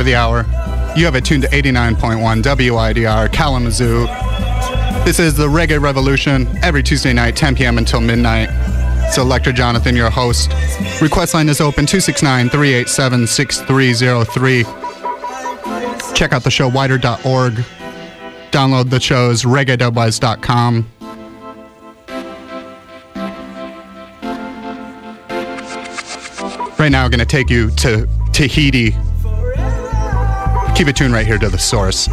Of the hour. You have it tuned to 89.1 WIDR Kalamazoo. This is the Reggae Revolution every Tuesday night, 10 p.m. until midnight. It's Selector Jonathon, your host. Request line is open 269 387 6303. Check out the show wider.org. Download the shows reggae.wise.com. Right now, I'm going to take you to Tahiti. Keep it tuned right here to the source.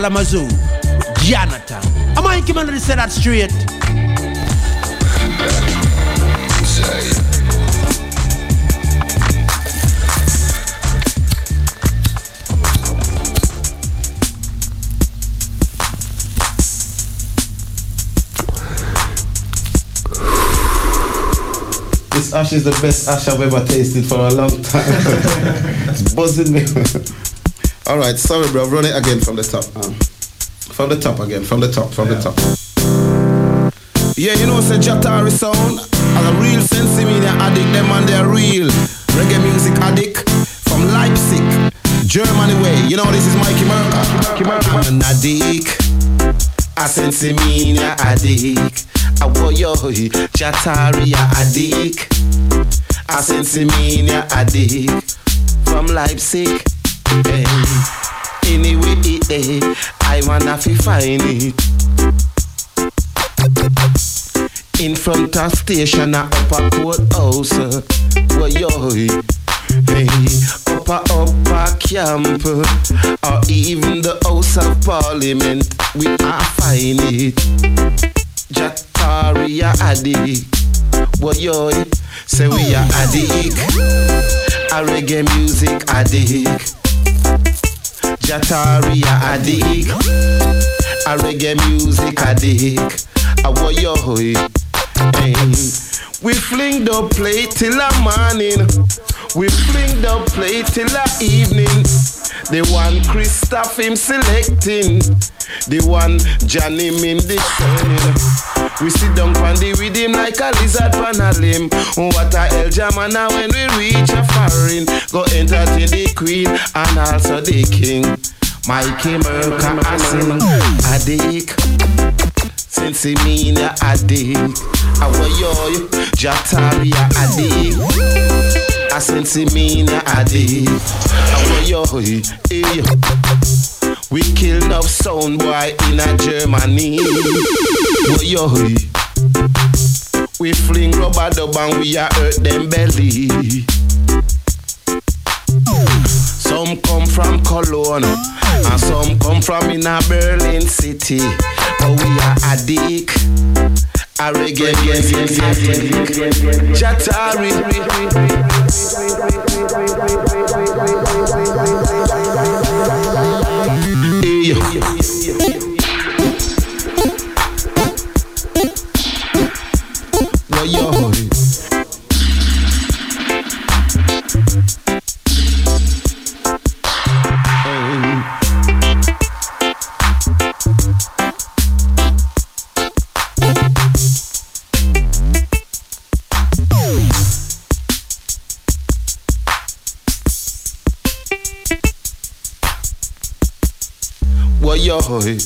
Kalamazoo, Jonathon. Am I coming to say that straight? This ash is the best ash I've ever tasted for a long time. it's buzzing me. All right, sorry, bro. Run it again from the top. Um, from the top again. From the top. From yeah. the top. Yeah, you know, it's a Jatari sound. As a real sensi media addict, them and they're real reggae music addict from Leipzig, Germany way. You know, this is Mikey Murka. An addict, a sensi media addict. Awoyohi, Jataria Adik, Asensimania Adik, from Leipzig. Eh, hey. Anyway, hey, eh, I wanna fi find it. In front of station, a upper courthouse. Eh, Woyohi. Hey, upper upper camp, or even the House of Parliament, we are find it. Jataria addict. Boy, yo, say we are addict. A reggae music addict. Jataria addict. A reggae music addict. A boy, We fling the plate till the morning. We fling the plate till the evening. The one Krystoff him selecting. The one Johnny Mindy turning. We sit down on the rhythm like a lizard on a limb. What a hell jamana when we reach a foreign. Go entertain the queen and also the king. Mikey Murka a sing a dick. Since he mean a dick. Our yo, Jataria a dick. A since he mean a dick. Our yo, eh. We kill enough sound boy in a Germany. Boy, yo, we fling rubber dub and we a hurt them belly. Some come from Cologne and some come from in a Berlin city. But we are a dick. A reggae, Jatari. Boy.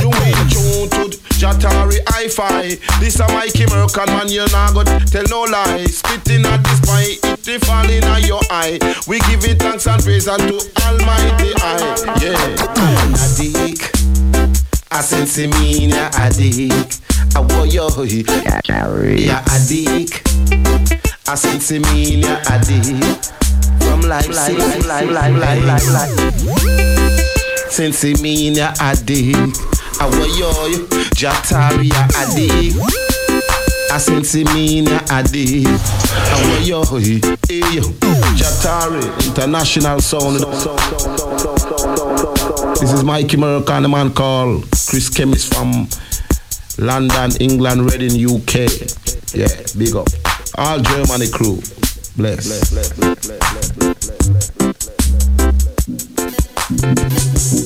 You ain't tuned to Jatari Hi-Fi. This a Mikey Mercan man, you not got tell no lie. Spitting at this pie, it will fall in your eye. We give it thanks and praise unto Almighty I. Yeah. Adik, a sense me na adik. A warrior, yeah adik. A sense me na adik. From life, life, life, life, life, life, life. Since me mean ya addict Awayoy Jataria addict I ah, since me mean ya addict Awayoy eh, Hey Jatari International sound This is Mikey Murka and a man called Chris Chemist from London, England, Reading, UK. Yeah, big up. All Germany crew. Bless, bless, bless, bless, Thank you.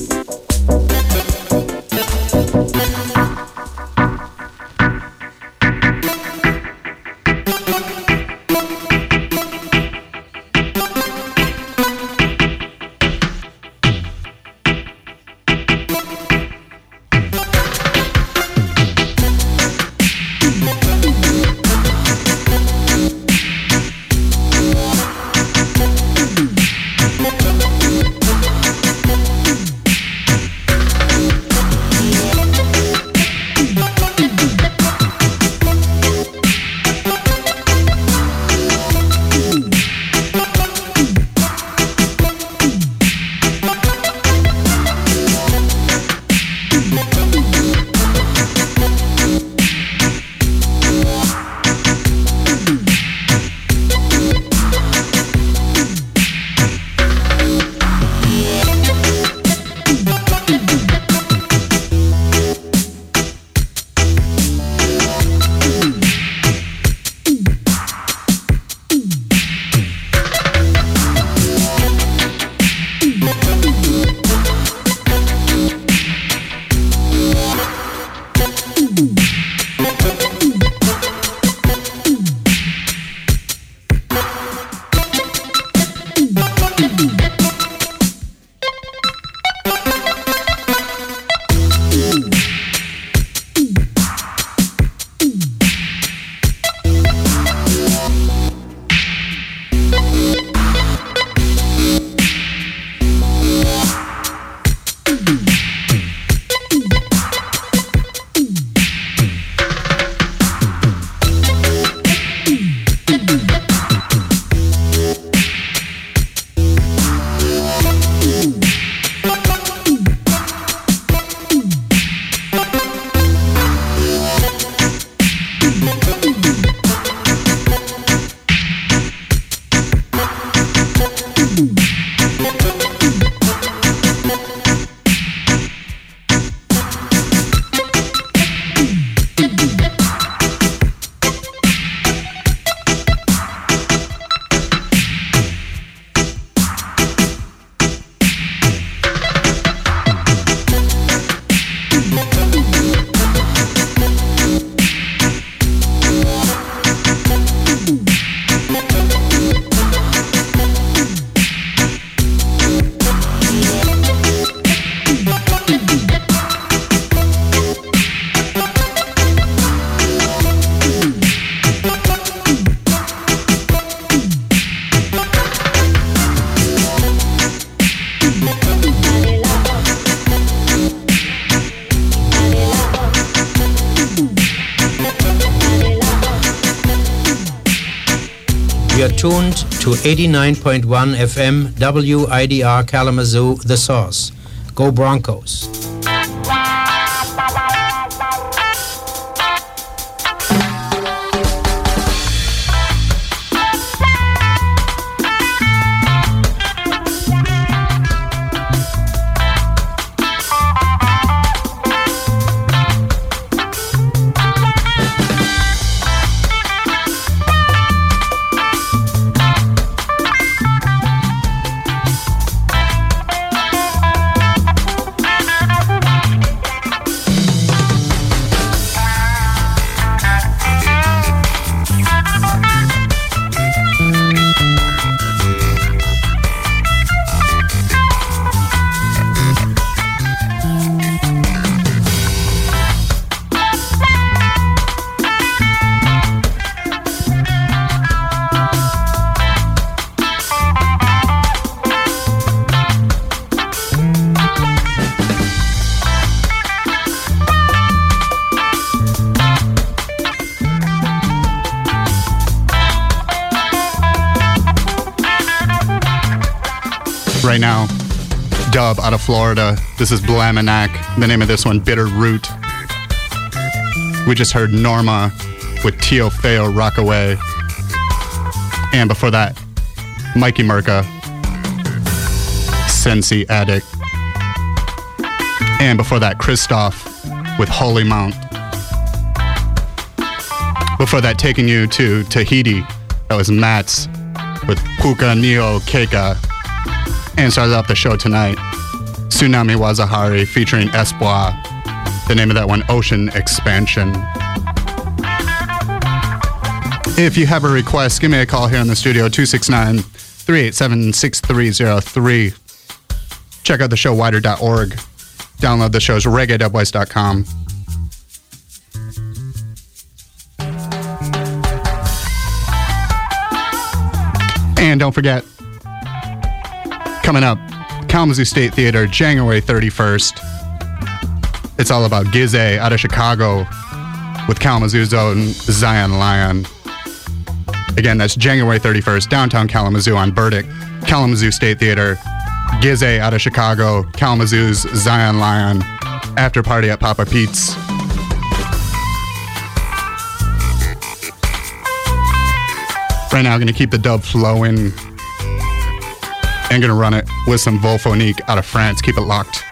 89.1 FM WIDR Kalamazoo, The Source. Go Broncos. Florida. This is Blaminack. The name of this one, Bitter Root. We just heard Normaa with Tio Feo Rockaway. And before that, Mikey Murka, Sensi Addict. And before that, Krystoff with Holy Mount. Before that, taking you to Tahiti, that was Mats with Puaa Niho Keka. And started off the show tonight, Tsunami Wazahari featuring Espoir. The name of that one, Ocean Expansion. If you have a request, give me a call here in the studio, 269 387 6303. Check out the show wider.org. Download the shows reggae.wise.com. And don't forget, coming up, Kalamazoo State Theater, January 31st. It's all about Gizzae out of Chicago with Kalamazoo's own Zion Lion. Again, that's January 31st, downtown Kalamazoo on Burdick, Kalamazoo State Theater. Gizzae out of Chicago, Kalamazoo's Zion Lion. After party at Papa Pete's. Right now, I'm going to keep the dub flowing and going to run it with some Volfoniq out of France. Keep it locked.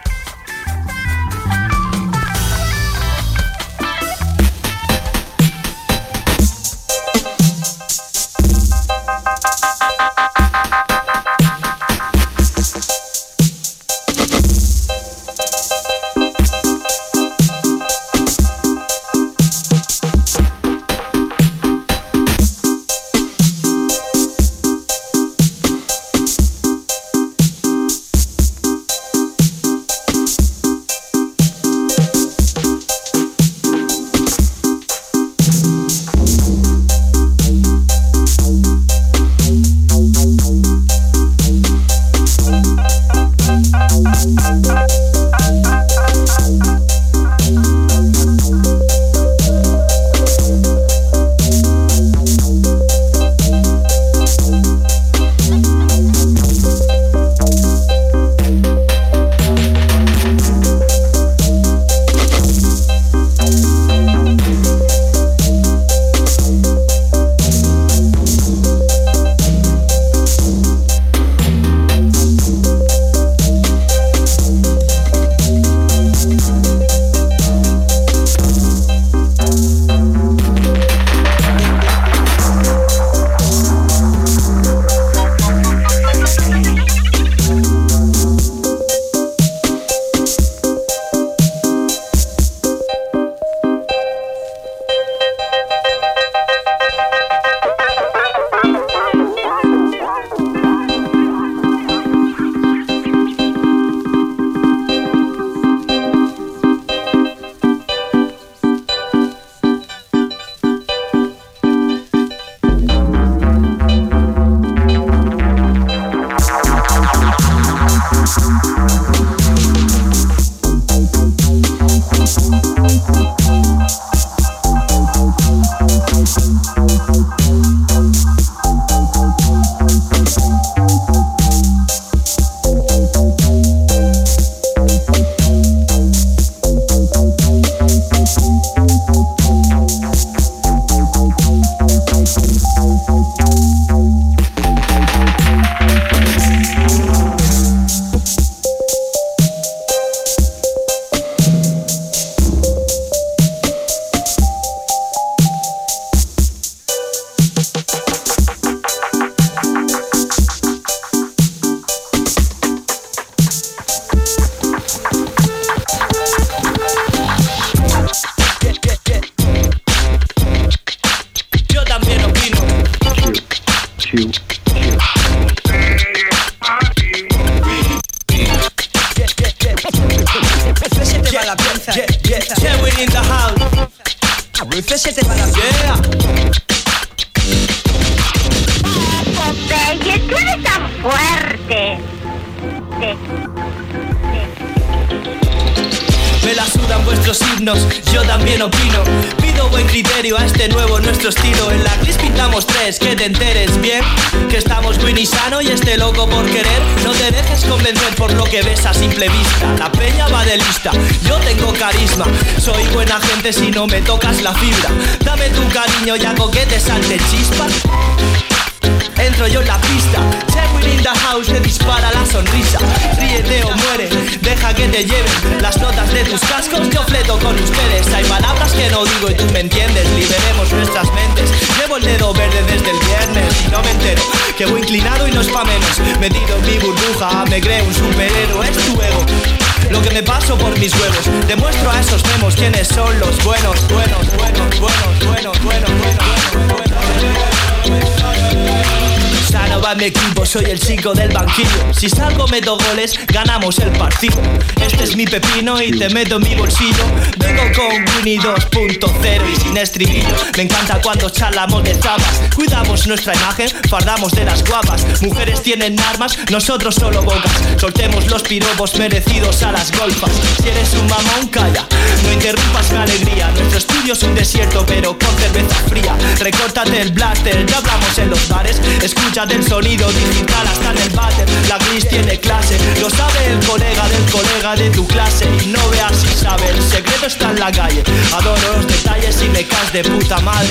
Ganamos el partido. Este es mi pepino y te meto en mi bolsillo. Vengo con Winnie 2.0 y sin estribillo. Me encanta cuando charlamos de zapas. Cuidamos nuestra imagen, fardamos de las guapas. Mujeres tienen armas, nosotros solo bocas. Soltemos los piropos merecidos a las golfas. Si eres un mamón, calla. No interrumpas mi alegría. Nuestro estudio es un desierto, pero con cerveza fría. Recórtate el blaster, ya hablamos en los bares. Escucha del sonido digital hasta en el váter. La gris tiene clase, lo sabe el colega del colega de tu clase. Y no veas si sabe, el secreto está en la calle. Adoro los detalles y me caes de puta madre,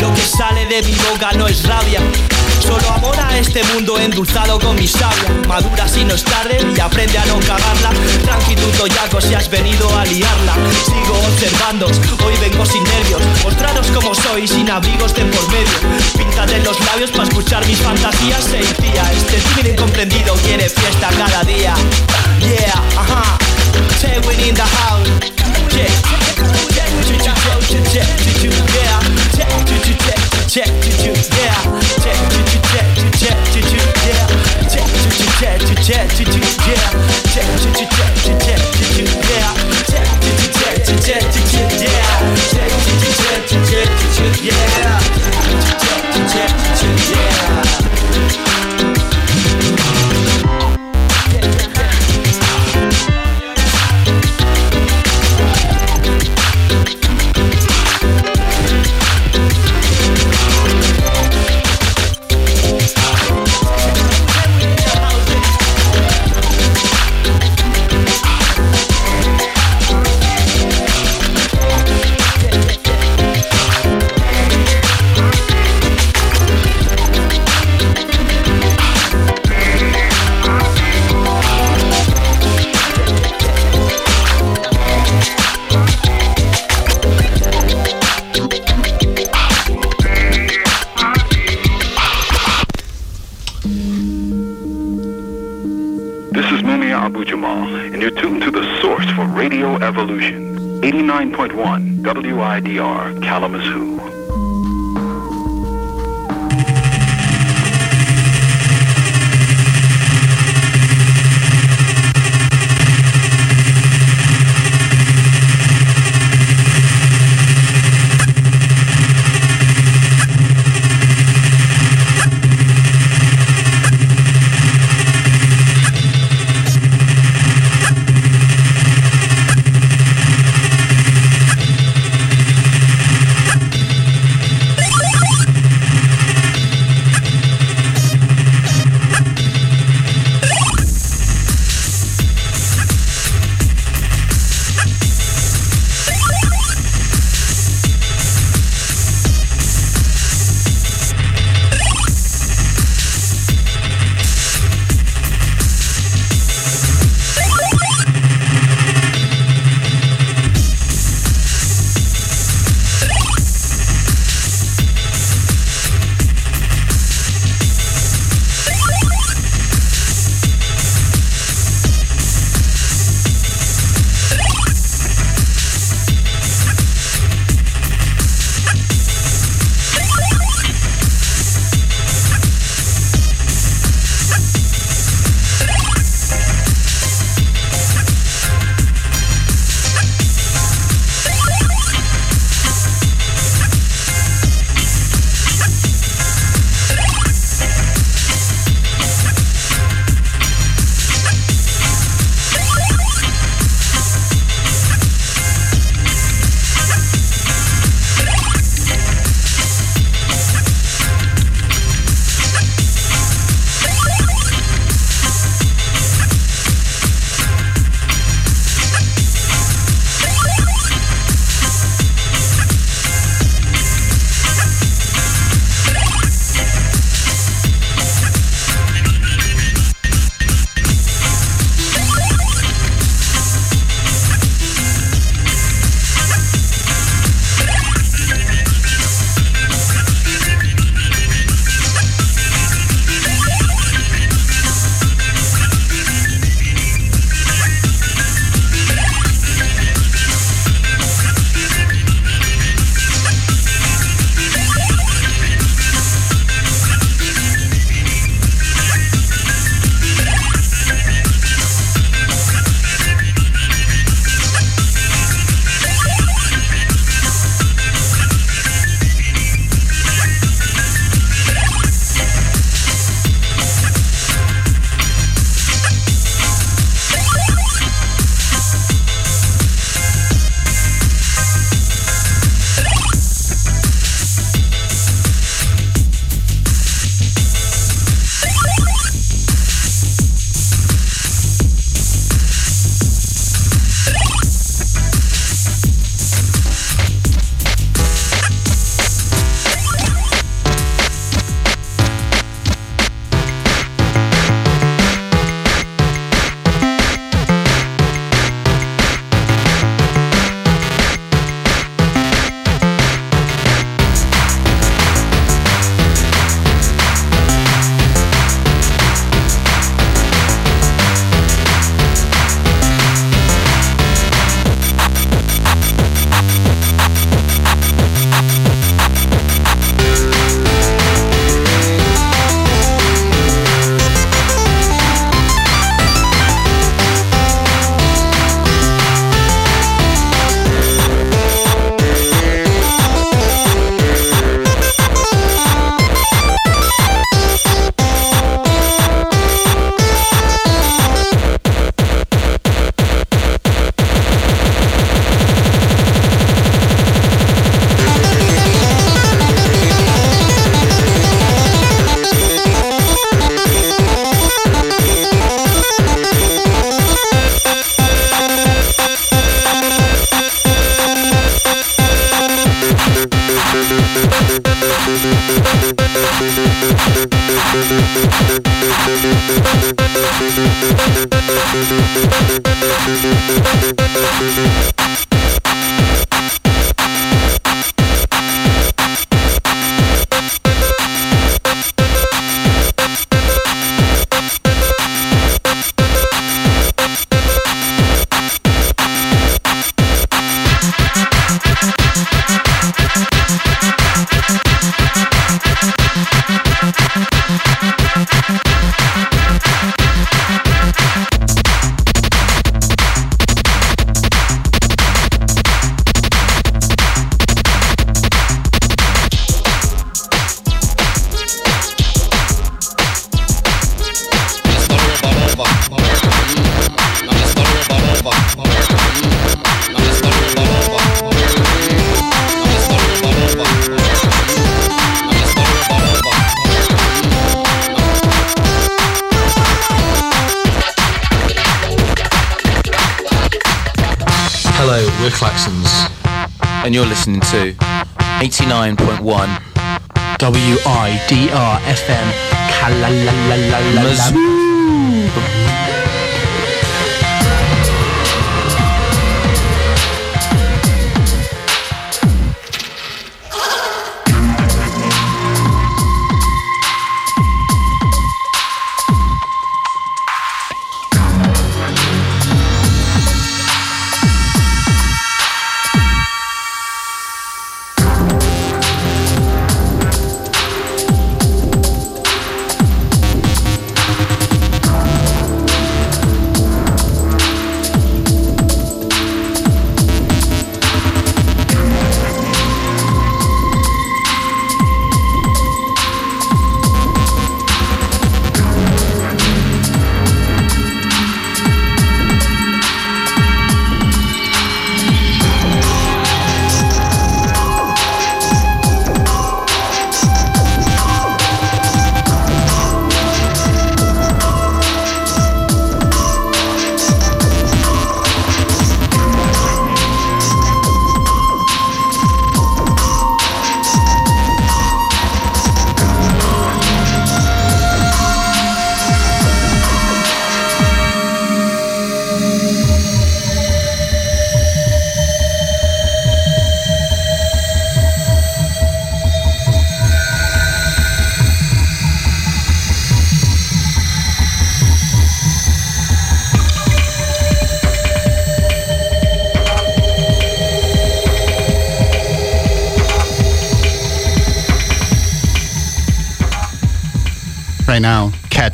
Lo que sale de mi boca no es rabia Solo amor a este mundo endulzado con mi sabia. Madura si no es tarde y aprende a no cagarla. Tranqui tu toyaco si has venido a liarla. Sigo observando, hoy vengo sin nervios. Mostraros como soy, sin abrigos de por medio. Píntate los labios para escuchar mis fantasías. Se tía, este tímido incomprendido quiere fiesta cada día. WIDR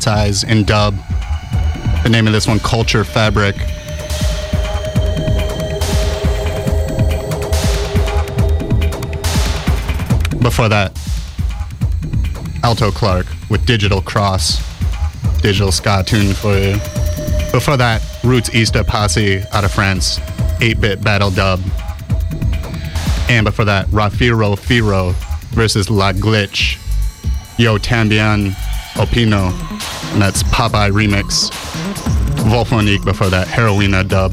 Cat's in dub. The name of this one, Kultur Fabric. Before that, Alto Clark with Digital Cross. Digital ska tune for you. Before that, Roots Ista Posse out of France, 8 bit battle dub. And before that, Rafiralfiro versus La Glitch. Yo Tambien Opino, and that's Popeye remix. Volfoniq before that, Heroina dub.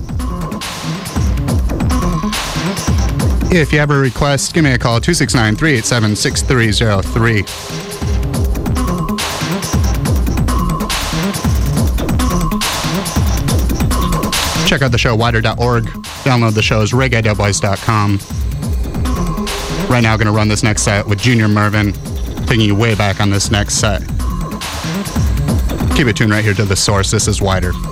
If you have a request, give me a call 269 387 6303. Check out the show widr.org. Download the shows reggae.voice.com. Right now, going to run this next set with Junior Murvin, taking you way back on this next set. Keep it tuned right here to the source. This is WIDR.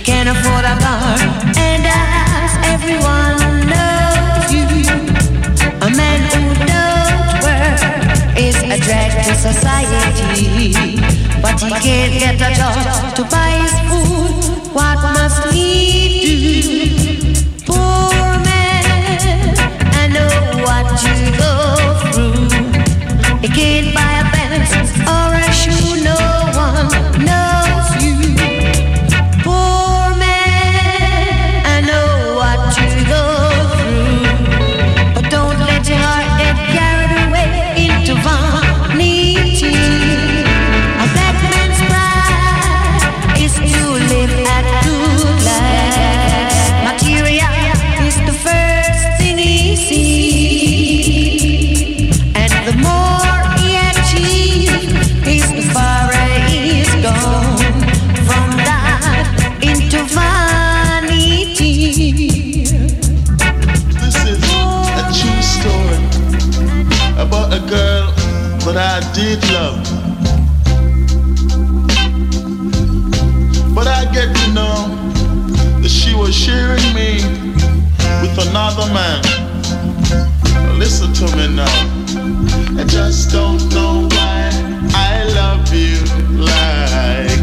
They can't afford a car, and as everyone knows you, a man who knows work is a drag to society. But he can't get a job to buy his food. What must he? need love. But I get to know that she was sharing me with another man. Listen to me now. I just don't know why I love you like.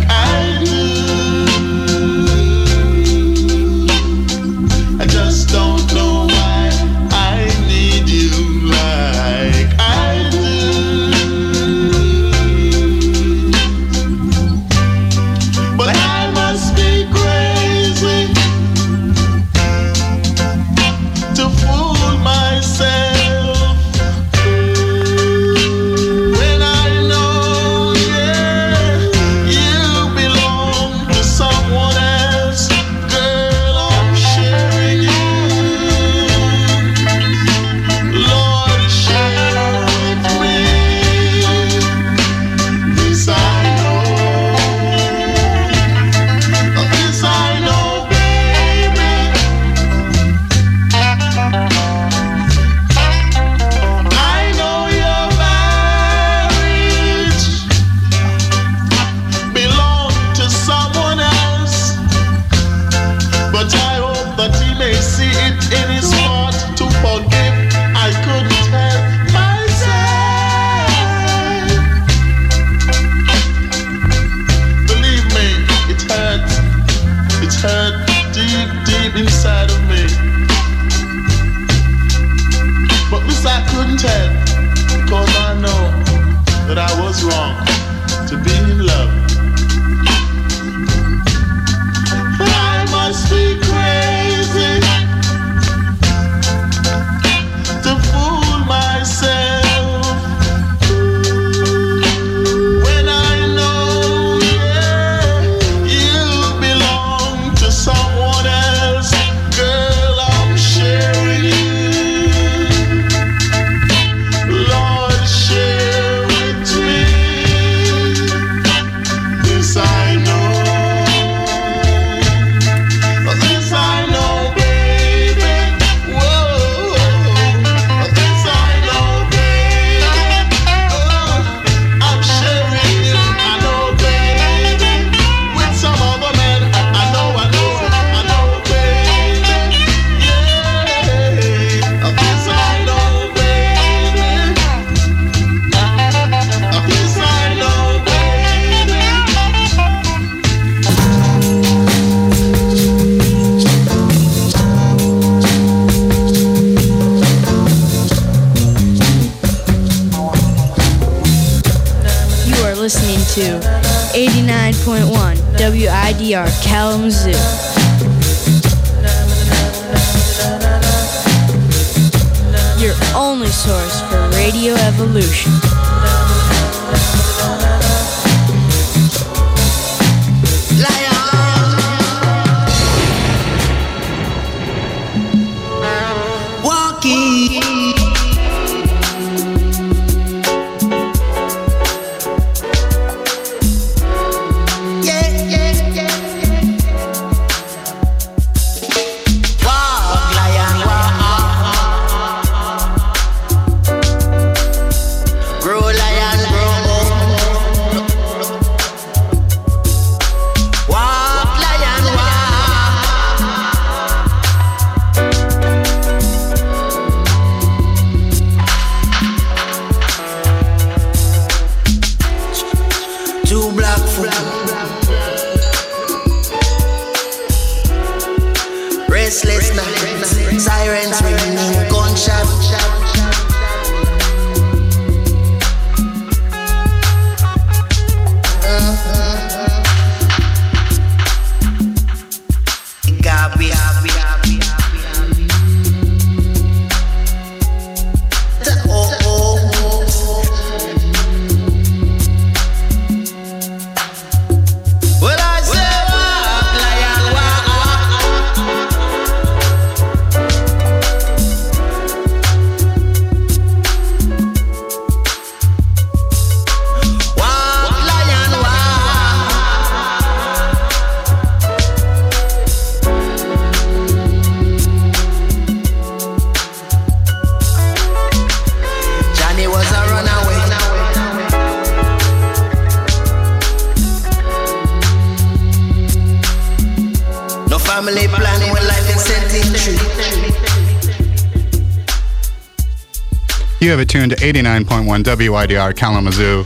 Tuned to 89.1 WIDR Kalamazoo.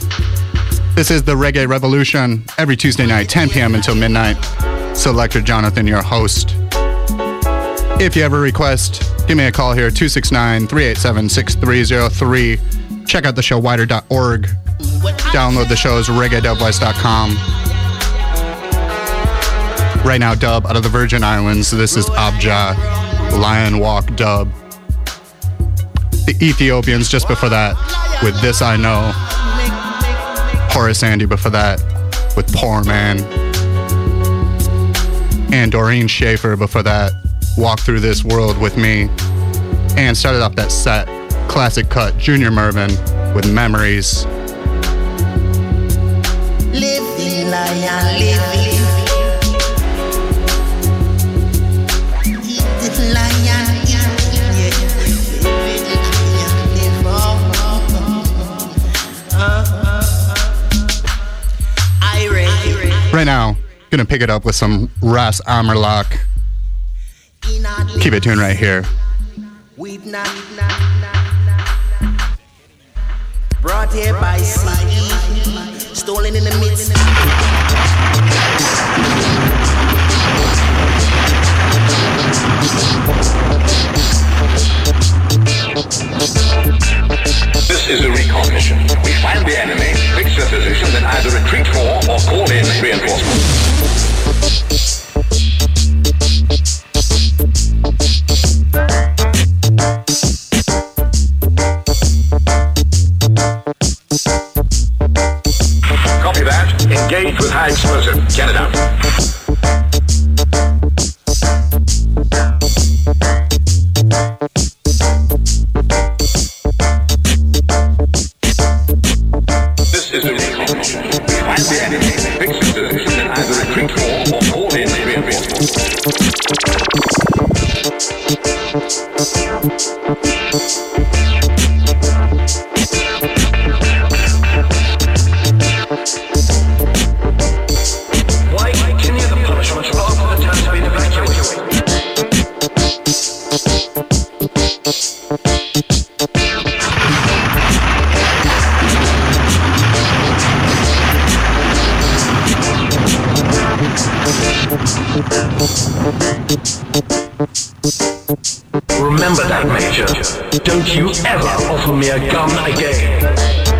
This is the Reggae Revolution every Tuesday night, 10 p.m. until midnight. Selector Jonathon, your host. If you have a request, give me a call here, 269 387 6303. Check out the show, widr.org. Download the shows, reggae.wise.com. Right now, dub out of the Virgin Islands. This is Abja, Lion Walk dub. Ethiopians just before that with This I Know. Horace Andy before that with Poor Man. And Doreen Schaffer before that, Walk Through This World with Me. And started off that set, classic cut, Junior Murvin with Memories. Living lion, living. Right now, gonna pick it up with some Ras Amerlock. Keep it tuned right here. Brought here by sea, Watch it. Don't you ever offer me a gun again.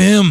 FM.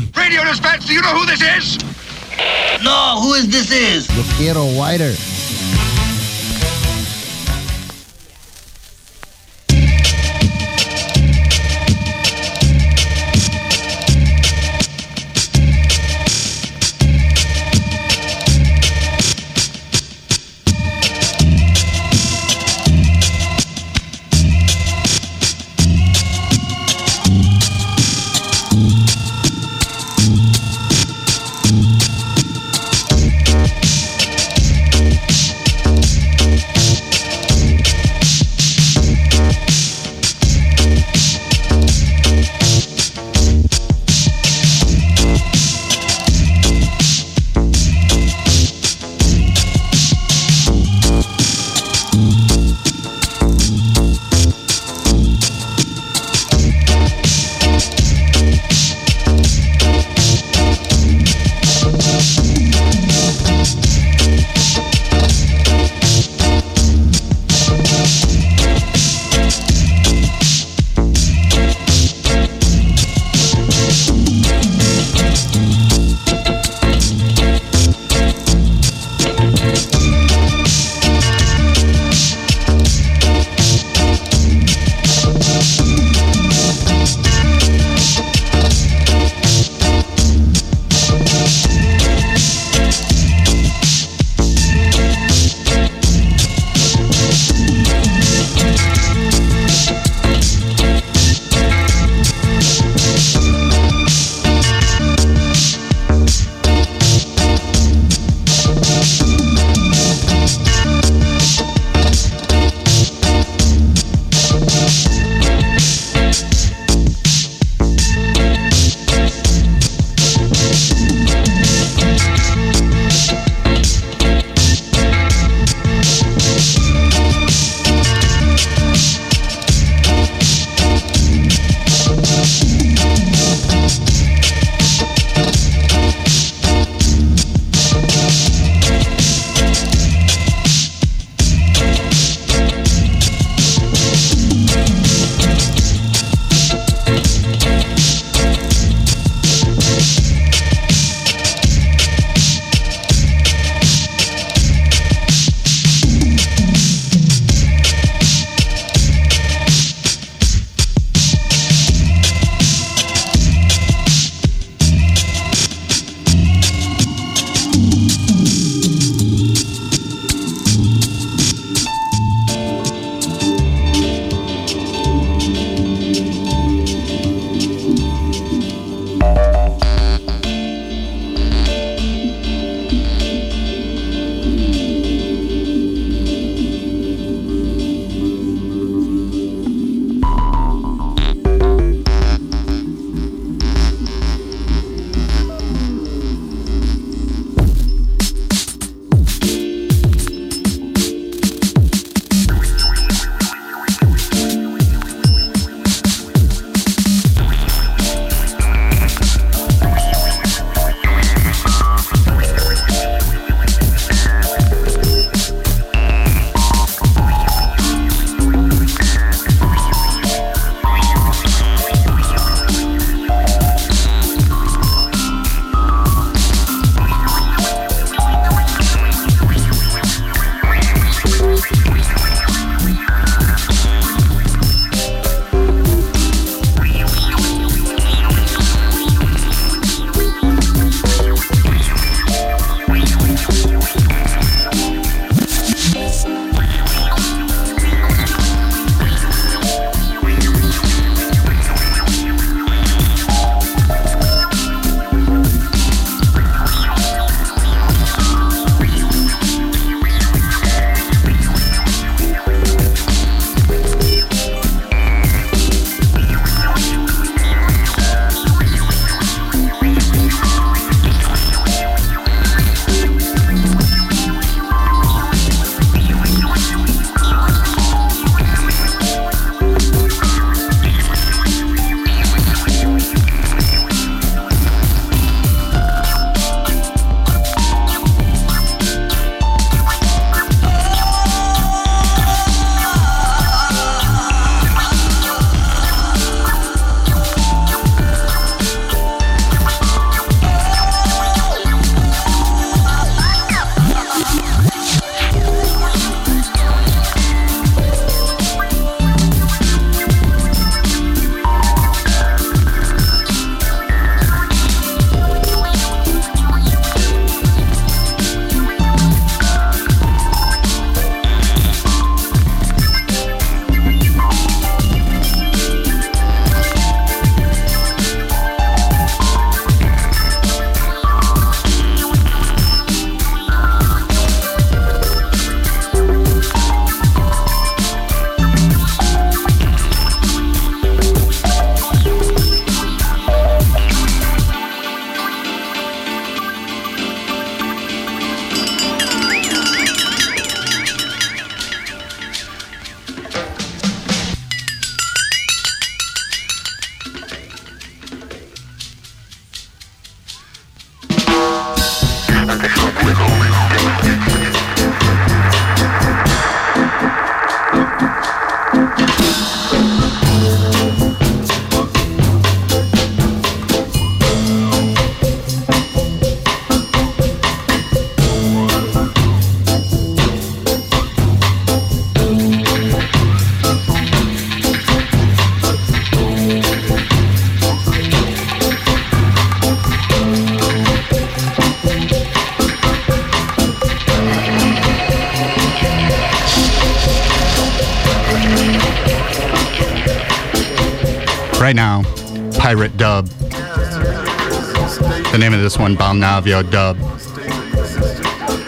One, Balnavio Dub.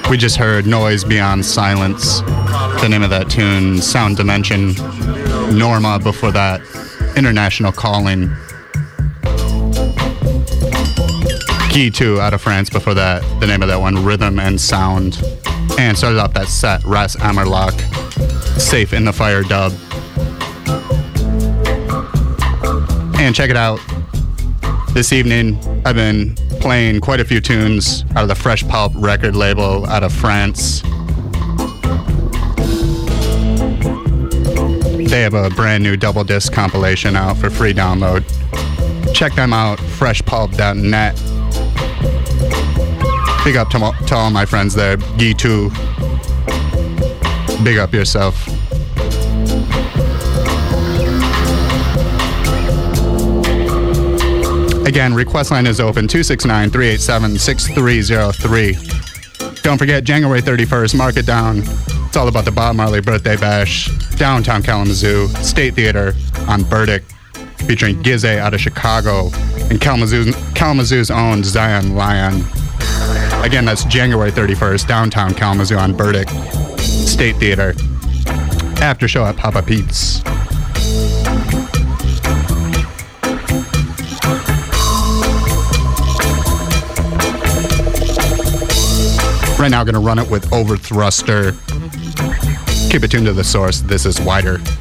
We just heard Noise Beyond Silence. The name of that tune, Sound Dimension. Normaa before that, International Calling. Guitoud out of France before that, the name of that one, Rhythm and Sound. And started off that set, Ras Amerlock, Safe in the Fire dub. And check it out. This evening, I've been playing quite a few tunes out of the Fresh Pulp record label out of France. They have a brand new double disc compilation out for free download. Check them out, freshpulp.net. Big up to, to all my friends there. Guitoud. Big up yourself. Again, request line is open 269 387 6303. Don't forget, January 31st, mark it down. It's all about the Bob Marley birthday bash, downtown Kalamazoo, State Theater on Burdick, featuring Gizzae out of Chicago and Kalamazoo's, Kalamazoo's own Zion Lion. Again, that's January 31st, downtown Kalamazoo on Burdick, State Theater. After show at Papa Pete's. Right now, going to run it with Ovr Thrustr. Keep it tuned to the source. This is WIDR.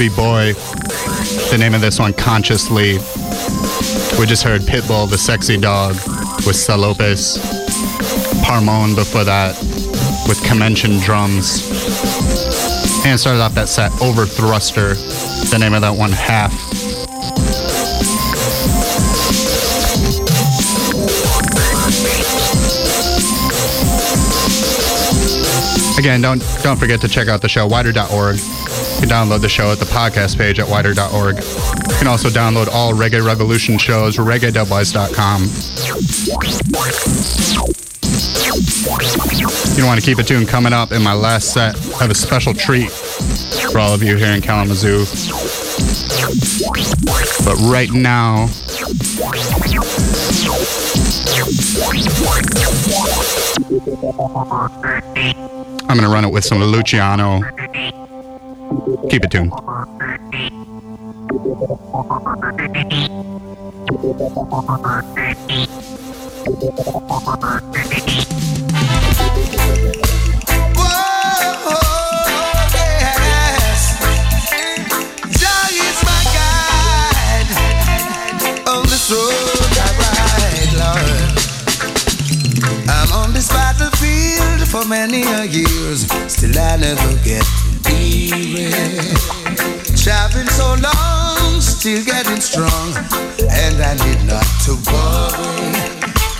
Dubbyboy, the name of this one, Consciously. We just heard Pitbull, the sexy dog, with Salopes. Parmon before that, with Kimension drums. And started off that set, Ovr Thrustr, the name of that one, Half. Again, don't don't forget to check out the show, widr.org. You can download the show at the podcast page at widr.org. You can also download all Reggae Revolution shows, reggae.wise.com. You want to keep it tuned coming up in my last set. I have a special treat for all of you here in Kalamazoo. But right now, I'm gonna run it with some Luciano. Keep it tuned. Jah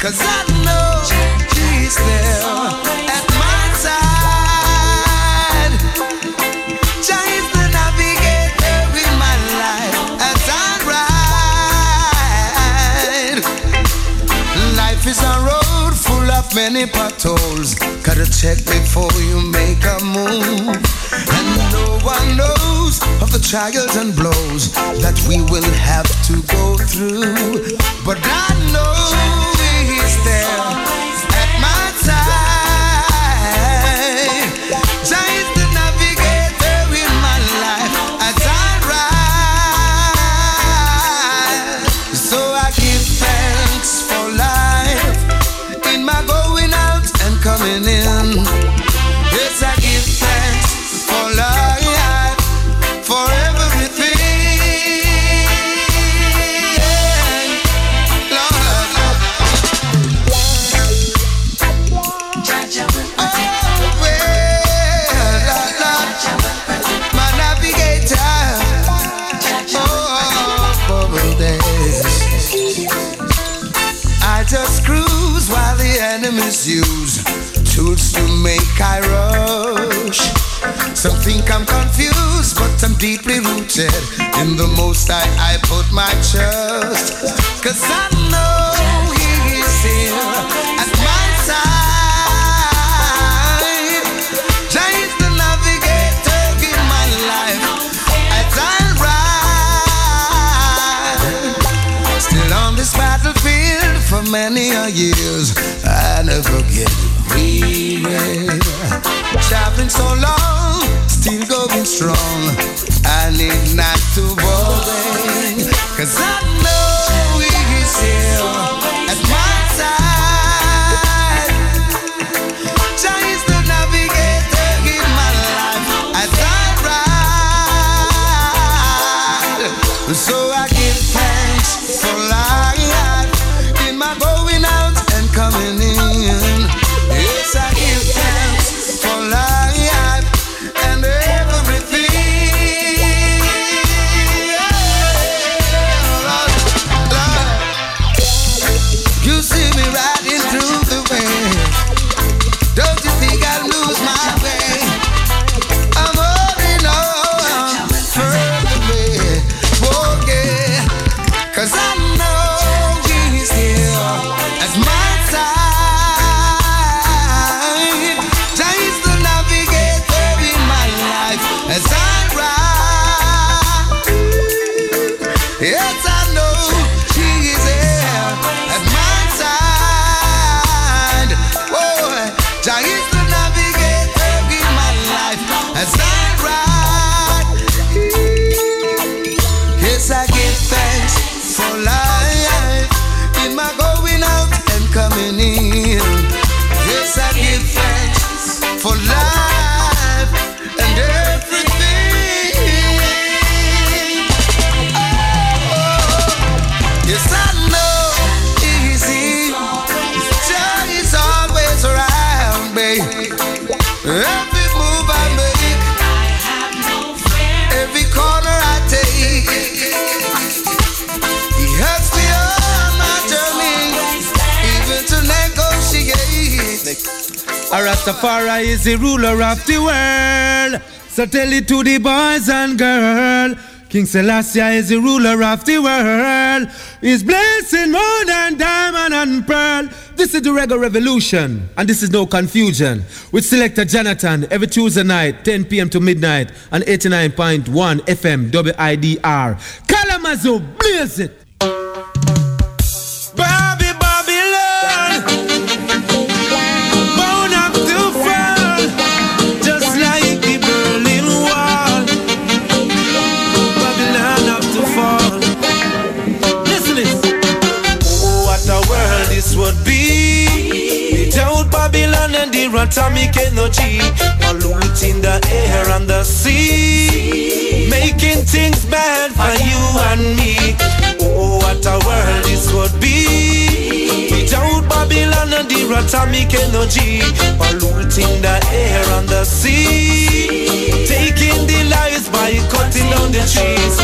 cause I know she's there at my side. Is the navigator in my life as I ride. Life is a road full of many potholes. Gotta check before you make a move. And no one knows of the trials and blows that we will have to go through. But I know there I rush. Some think I'm confused, but I'm deeply rooted in the most I, I put my trust. Cause I know He is here at my side. The navigator in my life. Still on this battlefield for many a years, I never get weary. Traveling so long, still going strong. I need not to cause I know He's here Rastafari is the ruler of the world. So tell it to the boys and girls. King Selassie is the ruler of the world. He's blessing more than diamond and pearl. This is the Reggae Revolution, and this is no confusion. With Selector Jonathon every Tuesday night, 10 p.m. to midnight, on 89.1 FM WIDR. Kalamazoo, blaze it! Atomic energy. Polluting the air and the sea, making things bad for you and me. Oh, what a world this would be. Without Babylon and the atomic energy. Polluting the air and the sea, taking the lives by cutting down the trees.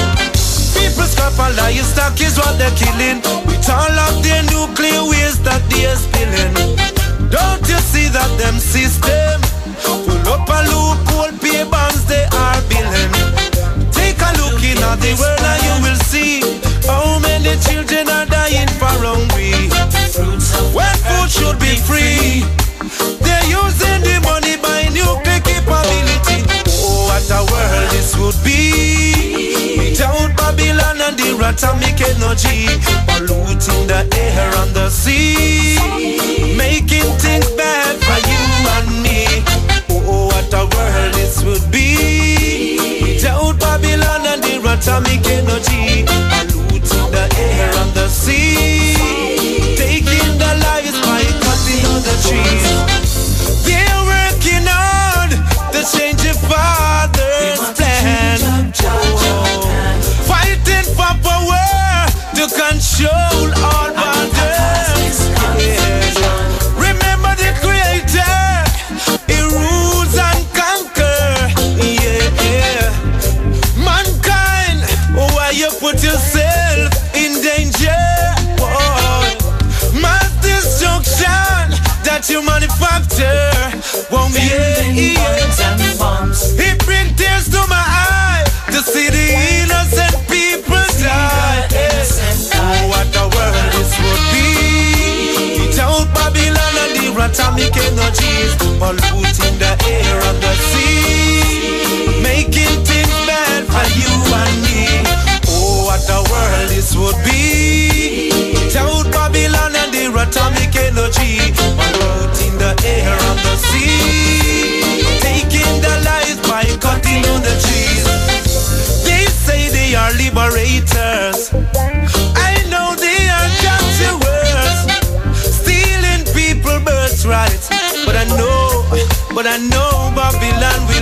People scrap and livestock is what they're killing. With all of their nuclear waste that they're spilling Don't you see that them system? Full up a loophole, pay bonds they are billing. Take a look in at the world and you will see How many children are dying for hungry. When food should be free They're using the money by nuclear capability. Oh, what a world this would be And the atomic energy. Polluting the air and the sea. Making things bad for you and me. Oh, what a world this would be. Without Babylon and the atomic energy. Polluting the air and the sea. Taking the lives by cutting all the trees control atomic energies Polluting the air and the sea. Making things bad for you and me. Oh, what a world this would be but I know Babylon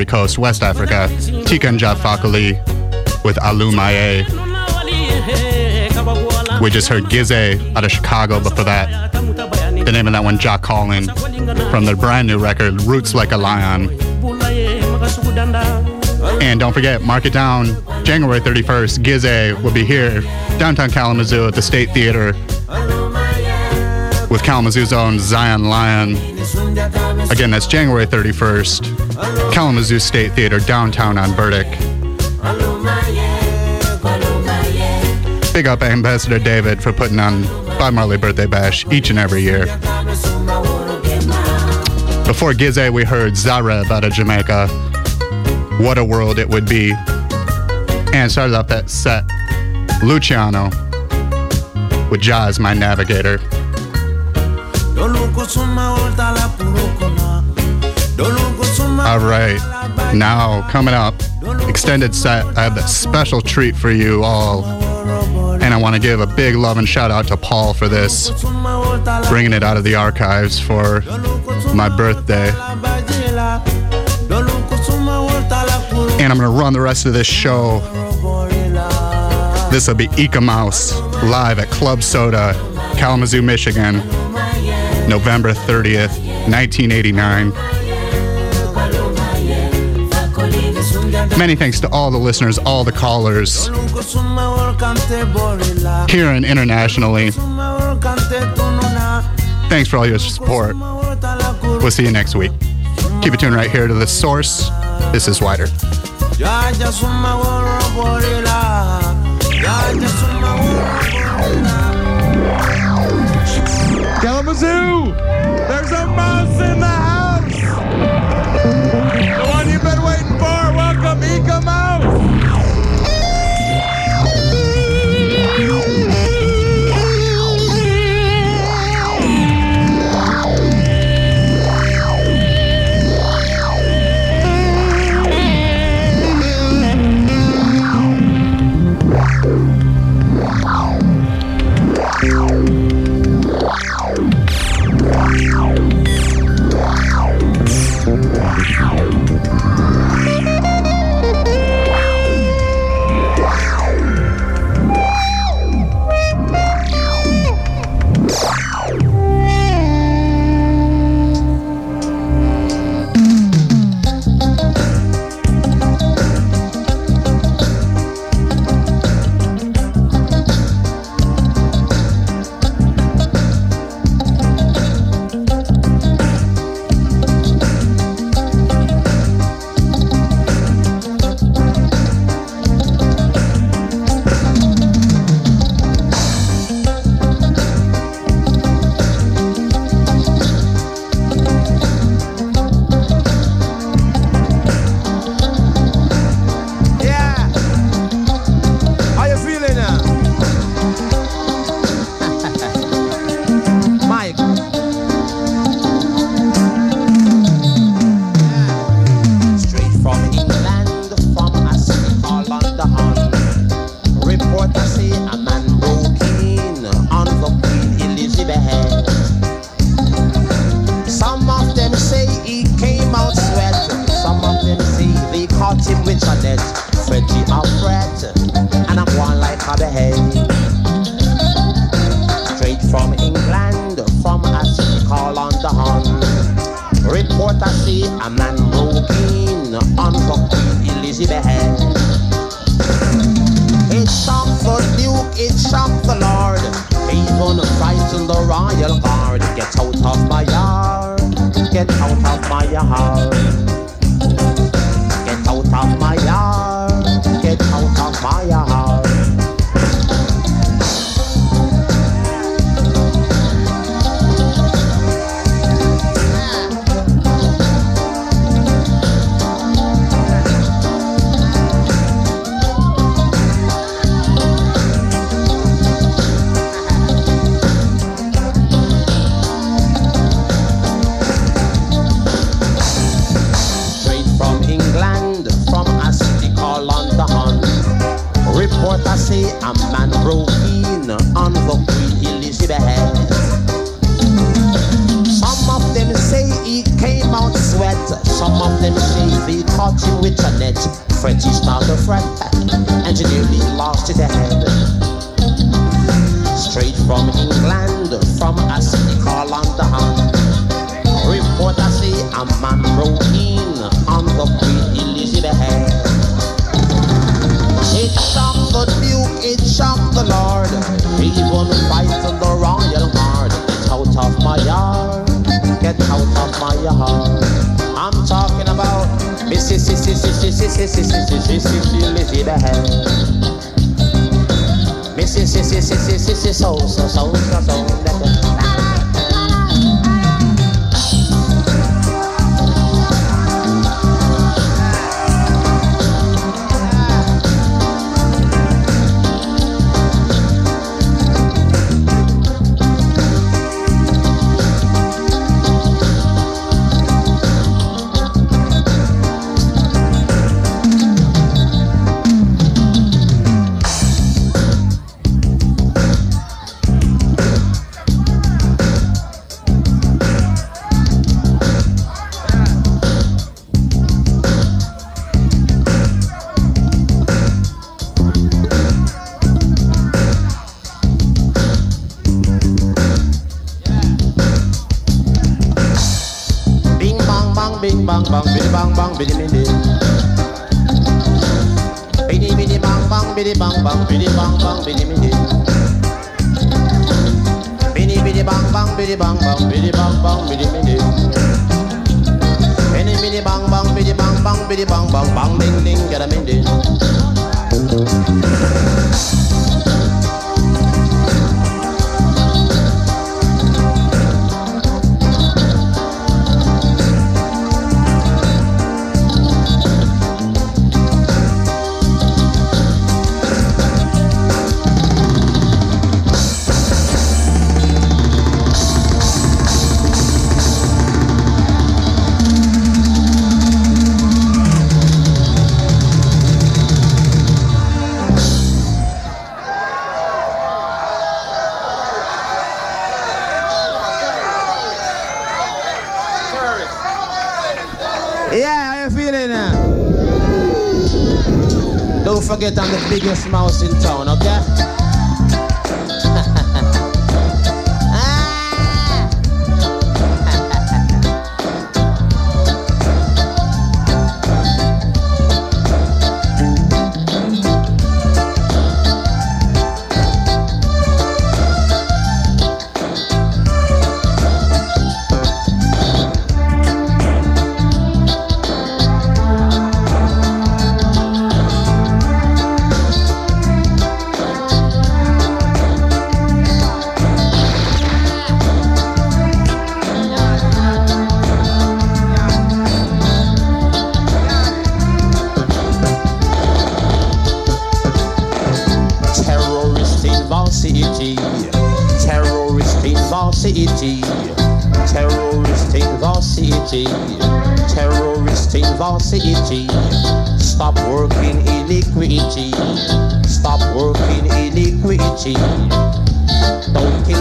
Ivory Coast, West Africa. Tiken Fakoly with Alou Maye. We just heard Gizzae out of Chicago before that. The name of that one, Jah Calling, from their brand new record, Roots Like a Lion. And don't forget, mark it down, January 31st, Gizzae will be here, downtown Kalamazoo at the State Theater with Kalamazoo's own Zion Lion. Again, that's January 31st, Kalamazoo State Theater, downtown on Burdick. Big up Ambassador David for putting on Bob Marley Birthday Bash each and every year. Before Gizzae, we heard Zareb out of Jamaica. What a world it would be. And started off that set, Luciano with Jah's, my navigator. All right, now coming up, extended set. I have a special treat for you all. And I want to give a big love and shout out to Paul for this, bringing it out of the archives for my birthday. And I'm going to run the rest of this show. This will be Eek-A-Mouse live at Club Soda, Kalamazoo, Michigan, November 30th, 1989. Many thanks to all the listeners, all the callers here and internationally. Thanks for all your support. We'll see you next week. Keep it tuned right here to the source. This is WIDR. Kalamazoo! There's a mouse in the say they caught him with a net. Freddie started to fret and he nearly lost his head. Straight from England, from a city called London. Reporter say a man broke in on the Queen Elizabeth. It shocked the Duke, it shocked the Lord. Even frightened the royal Mississippi, Mississippi, Mississippi, Elizabeth. Mississippi, Mississippi, so, so, so, so, so. Bing bang bang, bing bang bang, biddy bang bang, biddy biddy.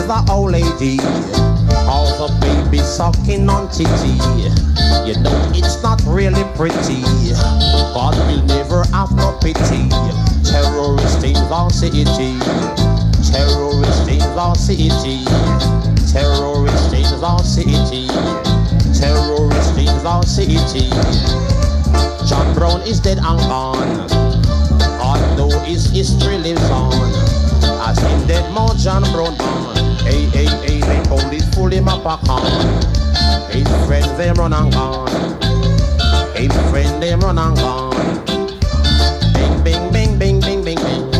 The old lady. All the babies sucking on titty. You know it's not really pretty. God will never have no pity. Terrorist in varsity. Terrorist in varsity. Terrorist in varsity. Terrorist in varsity. John Brown is dead and gone. Know his history lives on. As him dead, more John Brown gone. Hey, hey, hey, they police pull him up a con. Hey, friend, them run and gone. Hey, friend, them run and gone. Bing, bing, bing, bing, bing, bing, bing.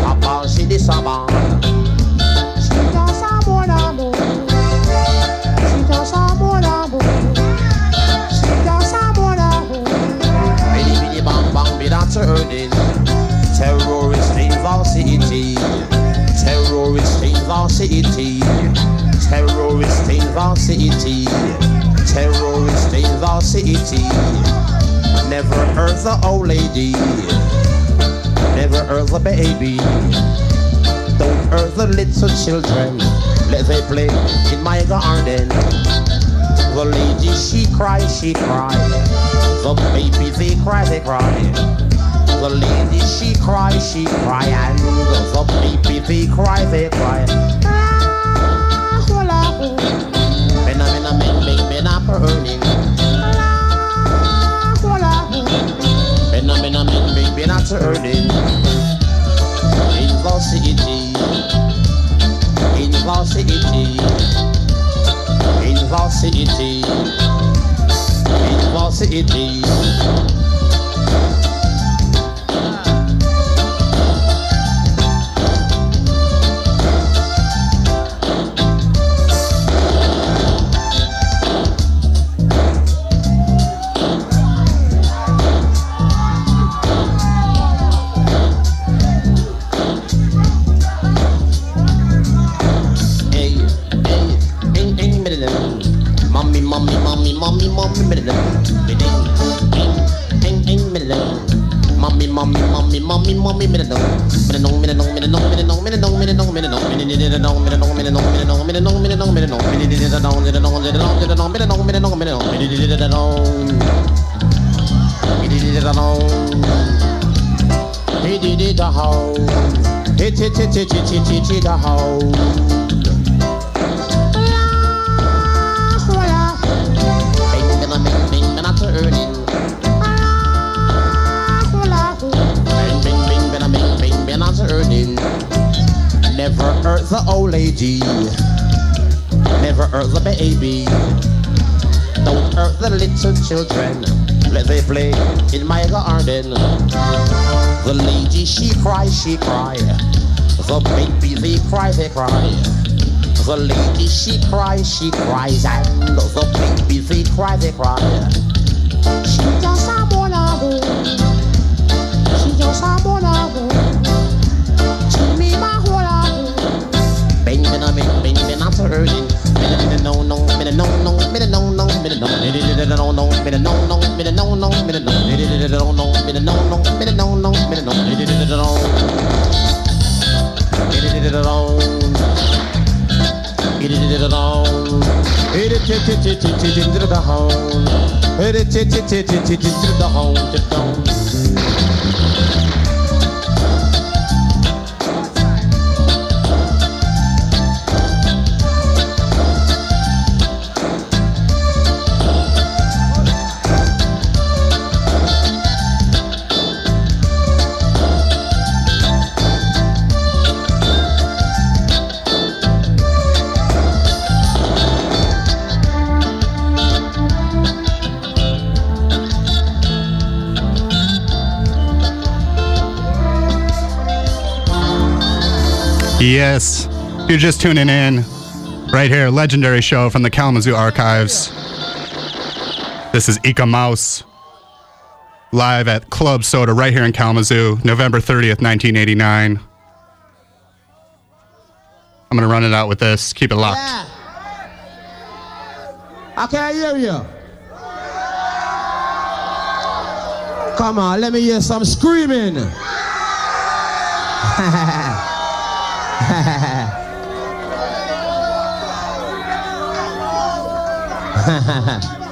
Papa, she band. She does a more d'amour. She does a more d'amour. She does a more d'amour. Biddy, biddy, bang, bang, be that varsity. Terrorist in varsity. Terrorist in varsity. Never heard the old lady. Never heard the baby. Don't hurt the little children. Let them play in my garden. The lady she cry, she cry. The baby they cry, they cry. The lady she cry, she cry, and the baby they cry, they cry. Ah, hola, oh. Bena, bena, men, men, bena, burning. Ah, hola, oh. Bena, bena, men, men, bena, turning. In the city, in the city, in the city, in the city. Lady. Never hurt the baby. Don't hurt the little children. Let them play in my garden. The lady, she cry, she cry. The baby, they cry, they cry. The lady, she cry, she cries. And the baby, they cry, they cry. She just a amour. She just a mon no, no, minute, no, no, minute, no, no, no, minute, no, no, minute, no, no, minute, no, no, minute, no, no, no, minute, no, no, minute, no, no, minute, no, no, minute, no. Get Yes, you're just tuning in right here, legendary show from the Kalamazoo archives. This is Eek-A-Mouse live at Club Soda right here in Kalamazoo, November 30th, 1989. I'm gonna run it out with this. Keep it locked. I can't hear you. Come on, let me hear some screaming. Love